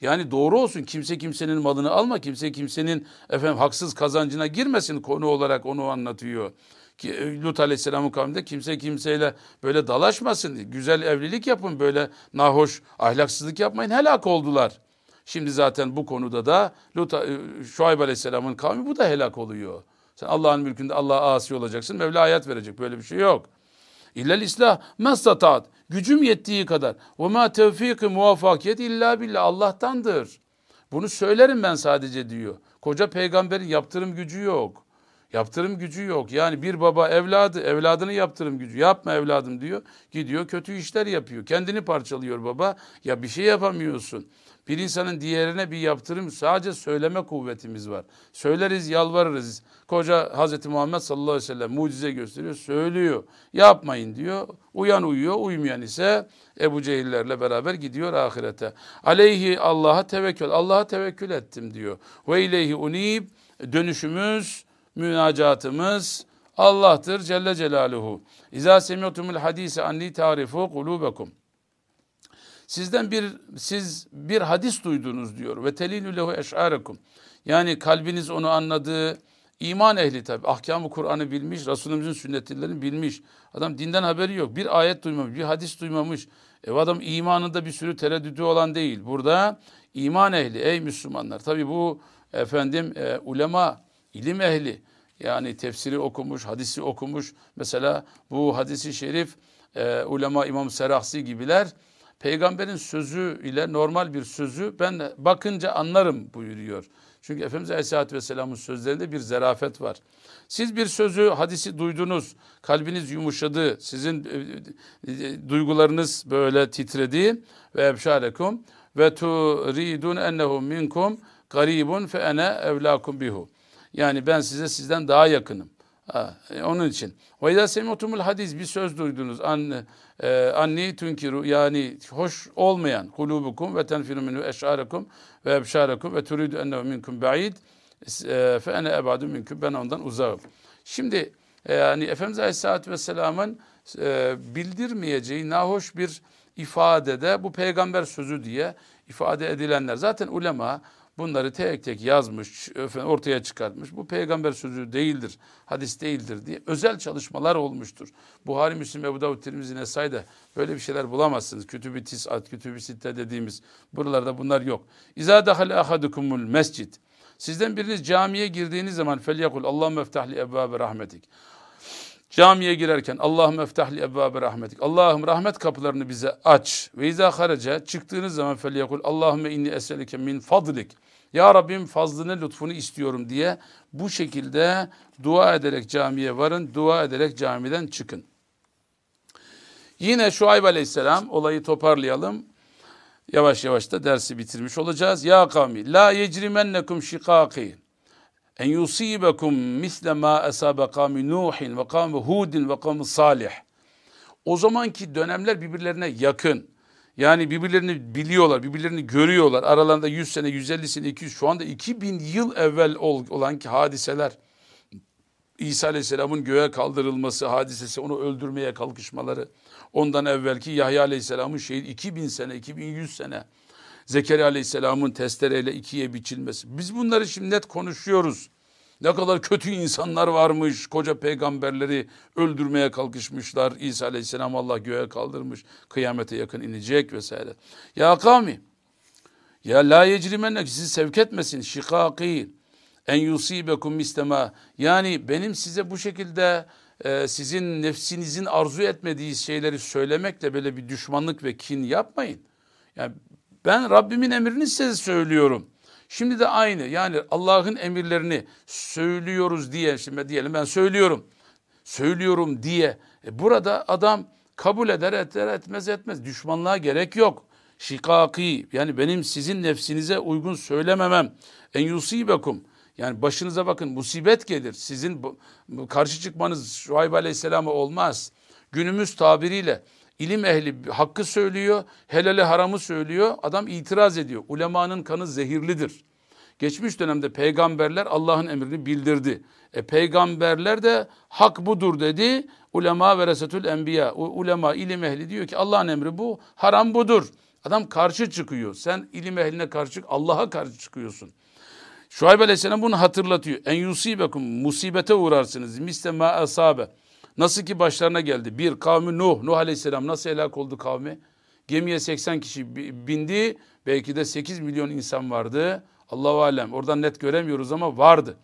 Yani doğru olsun. Kimse kimsenin malını alma. Kimse kimsenin efendim haksız kazancına girmesin konu olarak onu anlatıyor. Ki e, Lut Aleyhisselam'ın kavminde kimse kimseyle böyle dalaşmasın. Güzel evlilik yapın. Böyle nahoş ahlaksızlık yapmayın. Helak oldular. Şimdi zaten bu konuda da Lut, e, Şuayb Aleyhisselam'ın kavmi bu da helak oluyor. Sen Allah'ın mülkünde Allah'a asi olacaksın. Mevla hayat verecek. Böyle bir şey yok. İllel islah mestatat. Gücüm yettiği kadar. Ve ma tevfiki muvaffakiyet illa billah. Allah'tandır. Bunu söylerim ben sadece diyor. Koca peygamberin yaptırım gücü yok. Yaptırım gücü yok. Yani bir baba evladı, evladını yaptırım gücü. Yapma evladım diyor. Gidiyor kötü işler yapıyor. Kendini parçalıyor baba. Ya bir şey yapamıyorsun. Bir insanın diğerine bir yaptırım sadece söyleme kuvvetimiz var. Söyleriz, yalvarırız. Koca Hazreti Muhammed sallallahu aleyhi ve sellem mucize gösteriyor, söylüyor. Yapmayın diyor. Uyan uyuyor, uymayan ise Ebu Cehillerle beraber gidiyor ahirete. Aleyhi Allah'a tevekkül. Allah'a tevekkül ettim diyor. Ve ileyhi unib dönüşümüz, münacatımız Allah'tır Celle Celaluhu. İza semiyotumul hadise anni tarifu kulubekum. Sizden bir siz bir hadis duydunuz diyor. Ve telilü lehu eş'arekum. Yani kalbiniz onu anladı. İman ehli tabi. Ahkamı Kur'an'ı bilmiş, Resulümüzün sünnetlerini bilmiş. Adam dinden haberi yok. Bir ayet duymamış, bir hadis duymamış. E adam imanında bir sürü tereddütü olan değil. Burada iman ehli, ey Müslümanlar. Tabi bu efendim e, ulema, ilim ehli. Yani tefsiri okumuş, hadisi okumuş. Mesela bu hadisi şerif e, ulema İmam Serahsi gibiler peygamberin sözü ile normal bir sözü ben bakınca anlarım buyuruyor. Çünkü Efendimiz Aleyhisselatü Vesselam'ın sözlerinde bir zerafet var. Siz bir sözü, hadisi duydunuz, kalbiniz yumuşadı, sizin e, e, duygularınız böyle titredi ve ebşarekum ve turidun ennehu minkum garibun fe ene evlakum bihu. Yani ben size sizden daha yakınım. Ha, e, onun için. Ve izâ semi'tumul hadis bir söz duydunuz. Anne, e, anni tunkiru yani hoş olmayan kulubukum ve tenfiru minhu eş'arekum ve ebşarekum ve turidu ennehu minkum ba'id e, fe ene ebadu minkum ben ondan uzağım. Şimdi e, yani Efendimiz Aleyhisselatü Vesselam'ın e, bildirmeyeceği nahoş bir ifadede bu peygamber sözü diye ifade edilenler. Zaten ulema Bunları tek tek yazmış, ortaya çıkartmış. Bu peygamber sözü değildir, hadis değildir diye özel çalışmalar olmuştur. Buhari, Müslim, Ebu Davud, Tirmizi, Nesai'de böyle bir şeyler bulamazsınız. Kütüb-i Tis'at, Kütüb-i Sitte dediğimiz buralarda bunlar yok. İzâ dehale ahadukumul mescid. Sizden biriniz camiye girdiğiniz zaman felyekul Allahümme eftahli ebbâbe rahmetik. Camiye girerken Allahümme eftahli ebbâbe rahmetik. Allah'ım rahmet kapılarını bize aç. Ve izâ haraca çıktığınız zaman felyekul Allahümme inni eselike min fadlik. Ya Rabbim fazlını lütfunu istiyorum diye bu şekilde dua ederek camiye varın. Dua ederek camiden çıkın. Yine Şuayb aleyhisselam olayı toparlayalım. Yavaş yavaş da dersi bitirmiş olacağız. Ya kavmi la yecrimennekum şikâki en yusibekum misle ma esabe kavmi Nuhin ve kavmi Hudin ve kavmi Salih. O zamanki dönemler birbirlerine yakın. Yani birbirlerini biliyorlar, birbirlerini görüyorlar. Aralarında 100 sene, 150 sene, 200 şu anda 2000 yıl evvel olan ki hadiseler. İsa Aleyhisselam'ın göğe kaldırılması hadisesi, onu öldürmeye kalkışmaları. Ondan evvelki Yahya Aleyhisselam'ın şehit 2000 sene, 2100 sene. Zekeriya Aleyhisselam'ın testereyle ikiye biçilmesi. Biz bunları şimdi net konuşuyoruz. Ne kadar kötü insanlar varmış. Koca peygamberleri öldürmeye kalkışmışlar. İsa Aleyhisselam Allah göğe kaldırmış. Kıyamete yakın inecek vesaire. Ya kavmi. Ya la yecrimennek sizi sevk etmesin. Şikaki. En yusibekum mislema. Yani benim size bu şekilde e, sizin nefsinizin arzu etmediği şeyleri söylemekle böyle bir düşmanlık ve kin yapmayın. Yani ben Rabbimin emrini size söylüyorum. Şimdi de aynı yani Allah'ın emirlerini söylüyoruz diye şimdi diyelim ben söylüyorum. Söylüyorum diye. E burada adam kabul eder eder etmez etmez. Düşmanlığa gerek yok. Şikaki yani benim sizin nefsinize uygun söylememem. En yusibekum. Yani başınıza bakın musibet gelir. Sizin karşı çıkmanız Şuayb Aleyhisselam'a olmaz. Günümüz tabiriyle İlim ehli hakkı söylüyor, helali haramı söylüyor. Adam itiraz ediyor. Ulemanın kanı zehirlidir. Geçmiş dönemde peygamberler Allah'ın emrini bildirdi. E peygamberler de hak budur dedi. Ulema ve resetül enbiya. Ulema ilim ehli diyor ki Allah'ın emri bu, haram budur. Adam karşı çıkıyor. Sen ilim ehline karşı Allah'a karşı çıkıyorsun. Şuayb Aleyhisselam bunu hatırlatıyor. En yusibekum musibete uğrarsınız. Misle ma asabe. Nasıl ki başlarına geldi. Bir kavmi Nuh, Nuh Aleyhisselam nasıl helak oldu kavmi? Gemiye 80 kişi bindi. Belki de 8 milyon insan vardı. Allahu alem. Oradan net göremiyoruz ama vardı.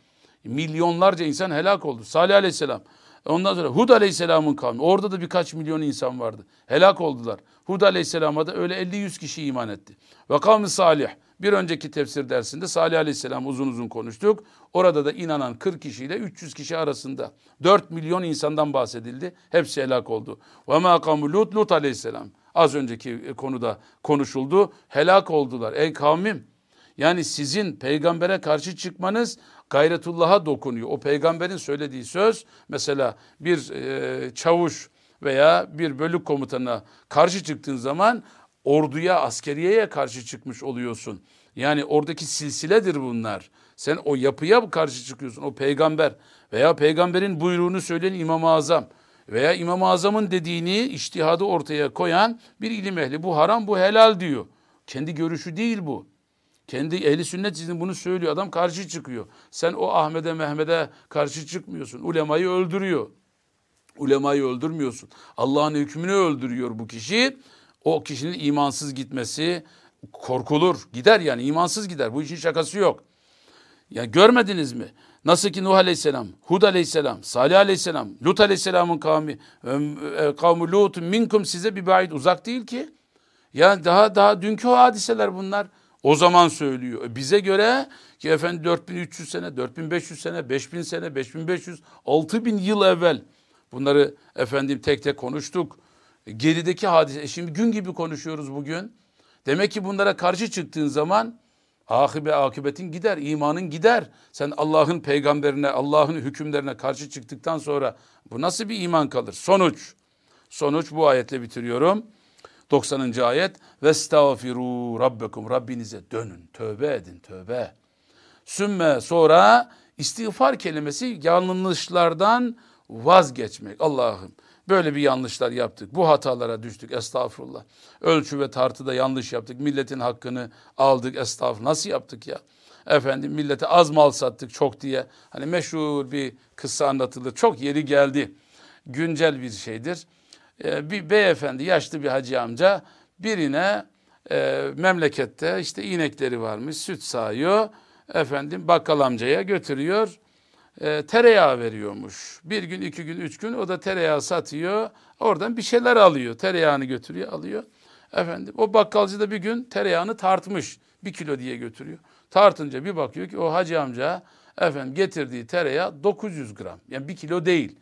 Milyonlarca insan helak oldu. Salih Aleyhisselam. Ondan sonra Hud Aleyhisselam'ın kavmi. Orada da birkaç milyon insan vardı. Helak oldular. Hud Aleyhisselam'a da öyle 50-100 kişi iman etti. Ve kavmi Salih. Bir önceki tefsir dersinde Salih Aleyhisselam uzun uzun konuştuk. Orada da inanan 40 kişiyle 300 kişi arasında 4 milyon insandan bahsedildi. Hepsi helak oldu. Ve ma Lut, Lut Aleyhisselam. Az önceki konuda konuşuldu. Helak oldular. Ey kavmim yani sizin peygambere karşı çıkmanız gayretullah'a dokunuyor. O peygamberin söylediği söz mesela bir e, çavuş veya bir bölük komutanına karşı çıktığın zaman orduya, askeriyeye karşı çıkmış oluyorsun. Yani oradaki silsiledir bunlar. Sen o yapıya karşı çıkıyorsun. O peygamber veya peygamberin buyruğunu söyleyen İmam-ı Azam Veya İmam-ı Azam'ın dediğini iştihadı ortaya koyan bir ilim ehli. Bu haram bu helal diyor. Kendi görüşü değil bu. Kendi ehli sünnet için bunu söylüyor. Adam karşı çıkıyor. Sen o Ahmet'e Mehmet'e karşı çıkmıyorsun. Ulemayı öldürüyor. Ulemayı öldürmüyorsun. Allah'ın hükmünü öldürüyor bu kişi. O kişinin imansız gitmesi korkulur. Gider yani imansız gider. Bu işin şakası yok. Ya görmediniz mi? Nasıl ki Nuh Aleyhisselam, Hud Aleyhisselam, Salih Aleyhisselam, Lut Aleyhisselam'ın kavmi, e, kavmi Lut minkum size bir bait uzak değil ki. Ya daha daha dünkü o hadiseler bunlar. O zaman söylüyor. E, bize göre ki efendim 4300 sene, 4500 sene, 5000 sene, 5500, 6000 yıl evvel bunları efendim tek tek konuştuk. E, gerideki hadise, şimdi gün gibi konuşuyoruz bugün. Demek ki bunlara karşı çıktığın zaman Akibe akıbetin gider, imanın gider. Sen Allah'ın peygamberine, Allah'ın hükümlerine karşı çıktıktan sonra bu nasıl bir iman kalır? Sonuç. Sonuç bu ayetle bitiriyorum. 90. ayet. Vestağfiru rabbekum. Rabbinize dönün. Tövbe edin. Tövbe. Sümme sonra istiğfar kelimesi yanlışlardan vazgeçmek. Allah'ım Böyle bir yanlışlar yaptık. Bu hatalara düştük estağfurullah. Ölçü ve tartıda yanlış yaptık. Milletin hakkını aldık estağfurullah. Nasıl yaptık ya? Efendim millete az mal sattık çok diye. Hani meşhur bir kıssa anlatılır. Çok yeri geldi. Güncel bir şeydir. Ee, bir beyefendi yaşlı bir hacı amca birine e, memlekette işte inekleri varmış süt sağıyor. Efendim bakkal amcaya götürüyor e, tereyağı veriyormuş. Bir gün, iki gün, üç gün o da tereyağı satıyor. Oradan bir şeyler alıyor. Tereyağını götürüyor, alıyor. Efendim o bakkalcı da bir gün tereyağını tartmış. Bir kilo diye götürüyor. Tartınca bir bakıyor ki o hacı amca efendim getirdiği tereyağı 900 gram. Yani bir kilo değil.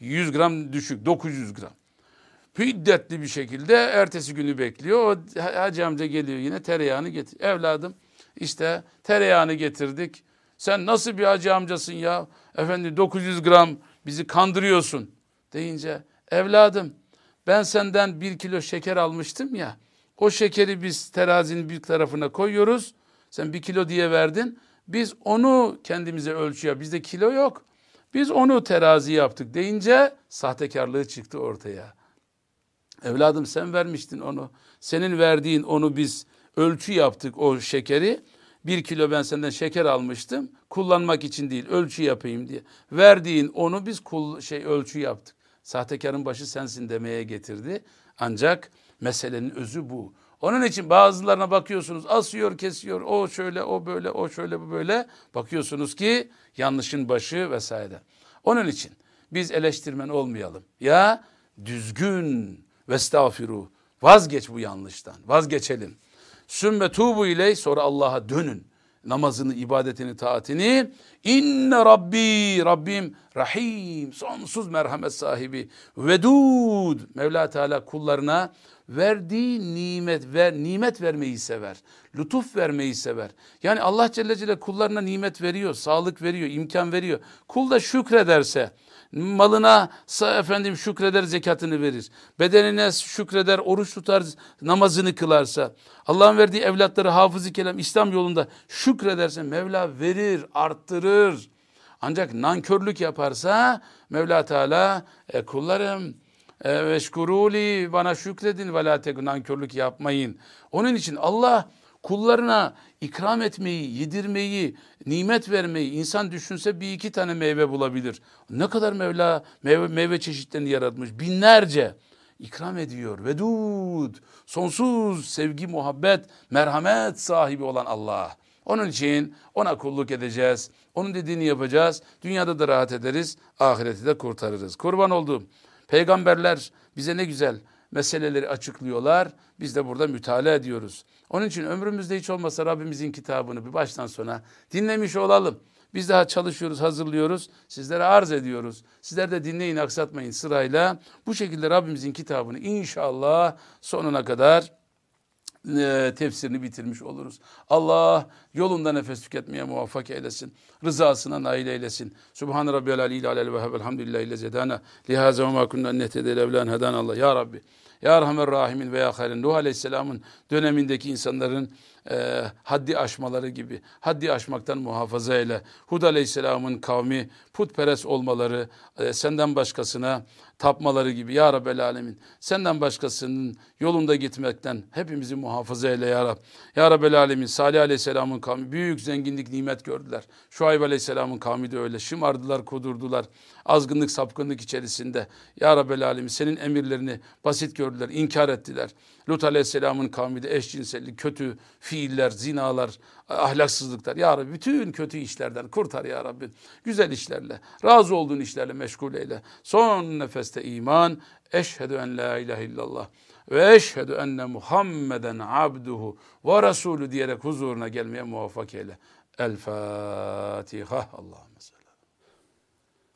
100 gram düşük 900 gram. Hiddetli bir şekilde ertesi günü bekliyor. O hacı amca geliyor yine tereyağını getir. Evladım işte tereyağını getirdik. Sen nasıl bir hacı amcasın ya? Efendi 900 gram bizi kandırıyorsun deyince evladım ben senden bir kilo şeker almıştım ya. O şekeri biz terazinin bir tarafına koyuyoruz. Sen bir kilo diye verdin. Biz onu kendimize ölçüyor. Bizde kilo yok. Biz onu terazi yaptık deyince sahtekarlığı çıktı ortaya. Evladım sen vermiştin onu. Senin verdiğin onu biz ölçü yaptık o şekeri. Bir kilo ben senden şeker almıştım. Kullanmak için değil, ölçü yapayım diye. Verdiğin onu biz kul, şey ölçü yaptık. Sahtekarın başı sensin demeye getirdi. Ancak meselenin özü bu. Onun için bazılarına bakıyorsunuz asıyor kesiyor o şöyle o böyle o şöyle bu böyle bakıyorsunuz ki yanlışın başı vesaire. Onun için biz eleştirmen olmayalım. Ya düzgün ve estağfiru vazgeç bu yanlıştan vazgeçelim. Sümme tubu ile sonra Allah'a dönün. Namazını, ibadetini, taatini. İnne Rabbi, Rabbim Rahim, sonsuz merhamet sahibi. Vedud, Mevla Teala kullarına verdiği nimet ver nimet vermeyi sever. Lütuf vermeyi sever. Yani Allah Celle Celle kullarına nimet veriyor, sağlık veriyor, imkan veriyor. Kul da şükrederse, malına efendim şükreder zekatını verir. Bedenine şükreder, oruç tutar, namazını kılarsa. Allah'ın verdiği evlatları hafızı kelam İslam yolunda şükrederse Mevla verir, arttırır. Ancak nankörlük yaparsa Mevla Teala e, kullarım veşkuruli bana şükredin ve la nankörlük yapmayın. Onun için Allah kullarına ikram etmeyi, yedirmeyi, nimet vermeyi insan düşünse bir iki tane meyve bulabilir. Ne kadar Mevla meyve, meyve çeşitlerini yaratmış binlerce ikram ediyor. Vedud, sonsuz sevgi, muhabbet, merhamet sahibi olan Allah. Onun için ona kulluk edeceğiz. Onun dediğini yapacağız. Dünyada da rahat ederiz. Ahireti de kurtarırız. Kurban olduğum peygamberler bize ne güzel meseleleri açıklıyorlar. Biz de burada mütalaa ediyoruz. Onun için ömrümüzde hiç olmasa Rabbimizin kitabını bir baştan sona dinlemiş olalım. Biz daha çalışıyoruz, hazırlıyoruz. Sizlere arz ediyoruz. Sizler de dinleyin, aksatmayın sırayla. Bu şekilde Rabbimizin kitabını inşallah sonuna kadar e, tefsirini bitirmiş oluruz. Allah yolunda nefes tüketmeye muvaffak eylesin. Rızasına nail eylesin. Subhan rabbiyal aliyil alel ve elhamdülillahi le zedana. Lihaza ve ma kunna nehtedel evlen hedan Allah. Ya Rabbi. Ya Rahman Rahimin veya Hayrin Nuh Aleyhisselam'ın dönemindeki insanların e, haddi aşmaları gibi. Haddi aşmaktan muhafaza eyle. Hud Aleyhisselam'ın kavmi putperest olmaları, e, senden başkasına tapmaları gibi ya Rabbel Alemin. Senden başkasının yolunda gitmekten hepimizi muhafaza eyle ya Rab. Ya Rabbel Alemin Salih Aleyhisselam'ın kavmi büyük zenginlik nimet gördüler. Şuayb Aleyhisselam'ın kavmi de öyle. Şımardılar, kudurdular. Azgınlık, sapkınlık içerisinde. Ya Rabbel Alemin senin emirlerini basit gördüler, inkar ettiler. Lut Aleyhisselam'ın kavmi de eşcinsellik, kötü fiiller, zinalar, ahlaksızlıklar. Ya Rabbi bütün kötü işlerden kurtar ya Rabbi. Güzel işlerle, razı olduğun işlerle meşgul eyle. Son nefeste iman. Eşhedü en la ilahe illallah ve eşhedü enne Muhammeden abduhu ve rasulü diyerek huzuruna gelmeye muvaffak eyle. El Fatiha. Salli.